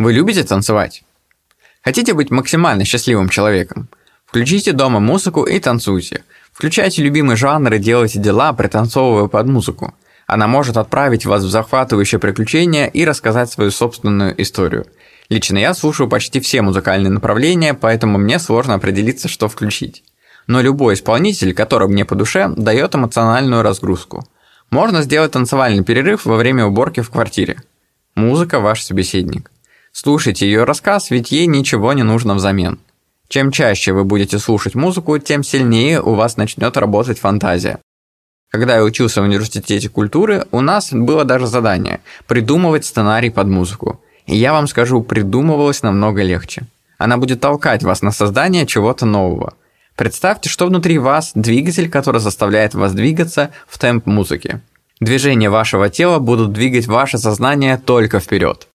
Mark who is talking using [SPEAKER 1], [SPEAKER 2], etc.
[SPEAKER 1] Вы любите танцевать? Хотите быть максимально счастливым человеком? Включите дома музыку и танцуйте. Включайте любимый жанр и делайте дела, пританцовывая под музыку. Она может отправить вас в захватывающее приключение и рассказать свою собственную историю. Лично я слушаю почти все музыкальные направления, поэтому мне сложно определиться, что включить. Но любой исполнитель, который мне по душе, дает эмоциональную разгрузку. Можно сделать танцевальный перерыв во время уборки в квартире. Музыка – ваш собеседник. Слушайте ее рассказ, ведь ей ничего не нужно взамен. Чем чаще вы будете слушать музыку, тем сильнее у вас начнет работать фантазия. Когда я учился в университете культуры, у нас было даже задание – придумывать сценарий под музыку. И я вам скажу, придумывалось намного легче. Она будет толкать вас на создание чего-то нового. Представьте, что внутри вас двигатель, который заставляет вас двигаться в темп музыки. Движения вашего тела будут двигать ваше сознание только вперед.